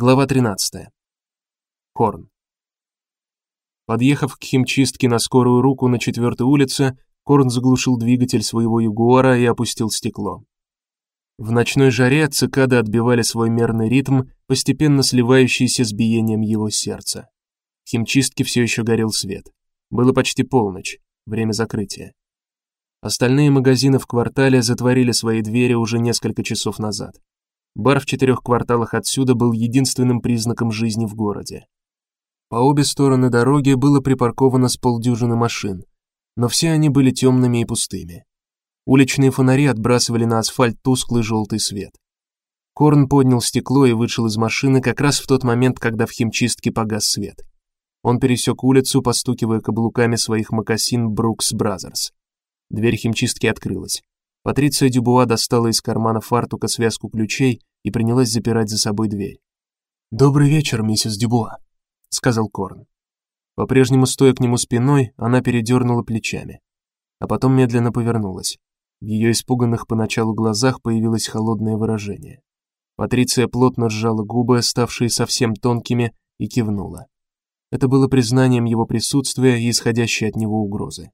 Глава 13. Корн. Подъехав к химчистке на скорую руку на четвертой улице, Корн заглушил двигатель своего Ягуара и опустил стекло. В ночной жаре цикады отбивали свой мерный ритм, постепенно сливающийся с биением его сердца. В химчистке все еще горел свет. Было почти полночь, время закрытия. Остальные магазины в квартале затворили свои двери уже несколько часов назад. Бар в четырех кварталах отсюда был единственным признаком жизни в городе. По обе стороны дороги было припарковано с полдюжины машин, но все они были темными и пустыми. Уличные фонари отбрасывали на асфальт тусклый желтый свет. Корн поднял стекло и вышел из машины как раз в тот момент, когда в химчистке погас свет. Он пересек улицу, постукивая каблуками своих мокасин Brooks Brothers. Дверь химчистки открылась. Патриция Дюбуа достала из кармана фартука связку ключей и принялась запирать за собой дверь. "Добрый вечер, миссис Дюбуа", сказал Корн. По-прежнему стоя к нему спиной, она передернула плечами, а потом медленно повернулась. В ее испуганных поначалу глазах появилось холодное выражение. Патриция плотно сжала губы, ставшие совсем тонкими, и кивнула. Это было признанием его присутствия и исходящей от него угрозы.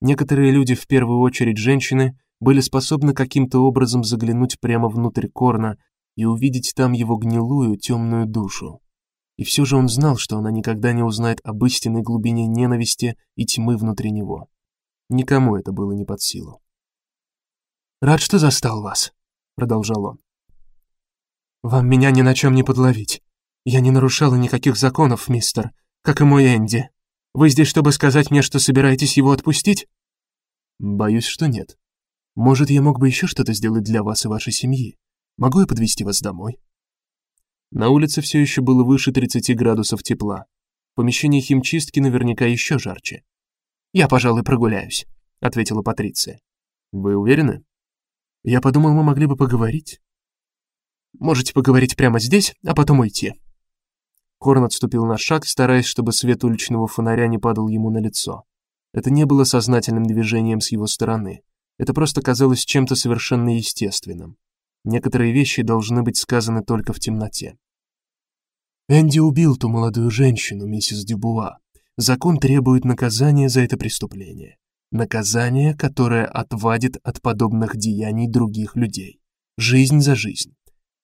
Некоторые люди, в первую очередь женщины, были способны каким-то образом заглянуть прямо внутрь Корна и увидеть там его гнилую, темную душу. И все же он знал, что она никогда не узнает об истинной глубине ненависти и тьмы внутри него. Никому это было не под силу. Рад, что застал вас, продолжал он. Вам меня ни на чем не подловить. Я не нарушала никаких законов, мистер, как и мой Энди. Вы здесь, чтобы сказать мне, что собираетесь его отпустить? Боюсь, что нет. Может, я мог бы еще что-то сделать для вас и вашей семьи? Могу я подвезти вас домой? На улице все еще было выше 30 градусов тепла. В помещении химчистки наверняка еще жарче. Я, пожалуй, прогуляюсь, ответила Патриция. Вы уверены? Я подумал, мы могли бы поговорить. Можете поговорить прямо здесь, а потом уйти. Корн отступил на шаг, стараясь, чтобы свет уличного фонаря не падал ему на лицо. Это не было сознательным движением с его стороны. Это просто казалось чем-то совершенно естественным. Некоторые вещи должны быть сказаны только в темноте. Энди убил ту молодую женщину, миссис Дюбуа. Закон требует наказания за это преступление. Наказание, которое отвадит от подобных деяний других людей. Жизнь за жизнь.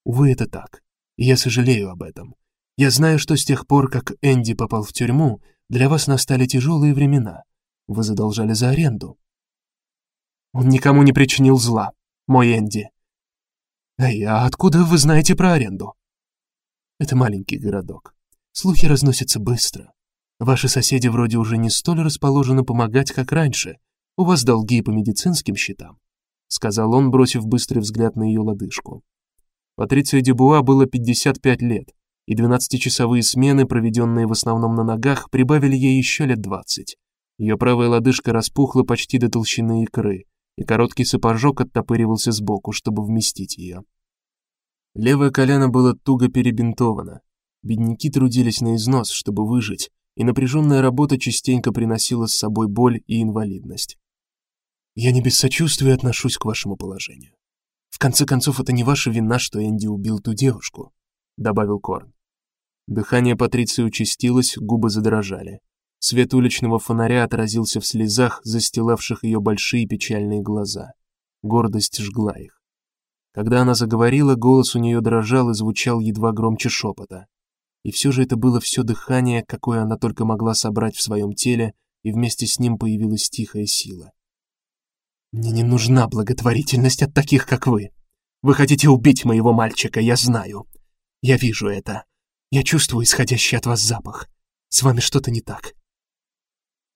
Увы, это так. Я сожалею об этом. Я знаю, что с тех пор, как Энди попал в тюрьму, для вас настали тяжелые времена. Вы задолжали за аренду. Он никому не причинил зла, мой Энди. Эй, а откуда вы знаете про аренду? Это маленький городок. Слухи разносятся быстро. Ваши соседи вроде уже не столь расположены помогать, как раньше. У вас долги по медицинским счетам, сказал он, бросив быстрый взгляд на ее лодыжку. Патриции Дебуа было 55 лет, и двенадцатичасовые смены, проведенные в основном на ногах, прибавили ей еще лет двадцать. Ее правая лодыжка распухла почти до толщины икры, и короткий сапожок оттопыривался сбоку, чтобы вместить ее. Левое колено было туго перебинтовано. Бедняки трудились на износ, чтобы выжить, и напряженная работа частенько приносила с собой боль и инвалидность. Я не без сочувствия отношусь к вашему положению. В конце концов, это не ваша вина, что Энди убил ту девушку, добавил Корн. Дыхание Патриции участилось, губы задрожали. Свет уличного фонаря отразился в слезах, застилавших ее большие печальные глаза. Гордость жгла их. Когда она заговорила, голос у нее дрожал и звучал едва громче шепота. И все же это было все дыхание, какое она только могла собрать в своем теле, и вместе с ним появилась тихая сила. Мне не нужна благотворительность от таких, как вы. Вы хотите убить моего мальчика, я знаю. Я вижу это. Я чувствую исходящий от вас запах. С вами что-то не так.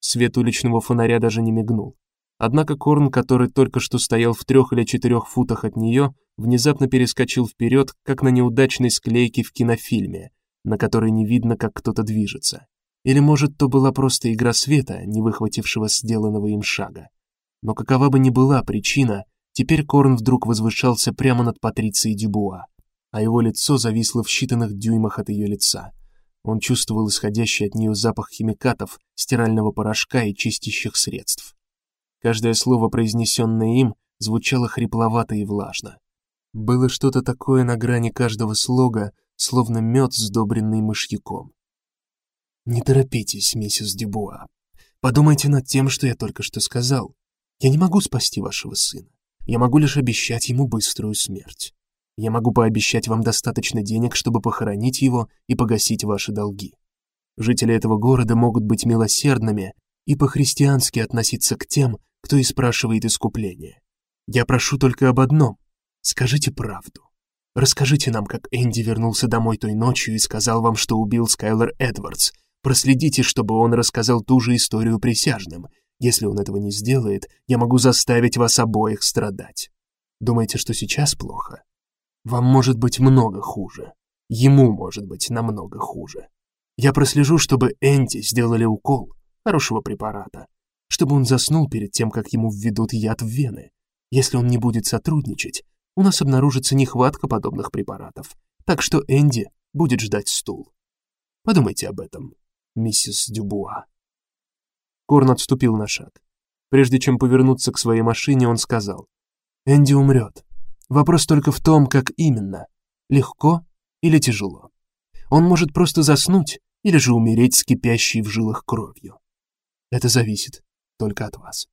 Свет уличного фонаря даже не мигнул. Однако Корн, который только что стоял в трех или четырех футах от нее, внезапно перескочил вперед, как на неудачной склейке в кинофильме, на которой не видно, как кто-то движется. Или, может, то была просто игра света, не выхватившего сделанного им шага. Но какова бы ни была причина, теперь Корн вдруг возвышался прямо над Патрицией Дюбуа, а его лицо зависло в считанных дюймах от ее лица. Он чувствовал исходящий от нее запах химикатов, стирального порошка и чистящих средств. Каждое слово, произнесенное им, звучало хрипловато и влажно. Было что-то такое на грани каждого слога, словно мед, сдобренный мышьяком. Не торопитесь, миссис Дюбуа. Подумайте над тем, что я только что сказал. Я не могу спасти вашего сына. Я могу лишь обещать ему быструю смерть. Я могу пообещать вам достаточно денег, чтобы похоронить его и погасить ваши долги. Жители этого города могут быть милосердными и по-христиански относиться к тем, кто и спрашивает искупления. Я прошу только об одном: скажите правду. Расскажите нам, как Энди вернулся домой той ночью и сказал вам, что убил Скайлер Эдвардс, Проследите, чтобы он рассказал ту же историю присяжным. Если он этого не сделает, я могу заставить вас обоих страдать. Думаете, что сейчас плохо? Вам может быть много хуже. Ему может быть намного хуже. Я прослежу, чтобы Энди сделали укол хорошего препарата, чтобы он заснул перед тем, как ему введут яд в вены. Если он не будет сотрудничать, у нас обнаружится нехватка подобных препаратов. Так что Энди будет ждать стул. Подумайте об этом миссис Дюбуа. Корн отступил на шаг. Прежде чем повернуться к своей машине, он сказал: "Энди умрет. Вопрос только в том, как именно: легко или тяжело. Он может просто заснуть или же умереть с кипящей в жилах кровью. Это зависит только от вас".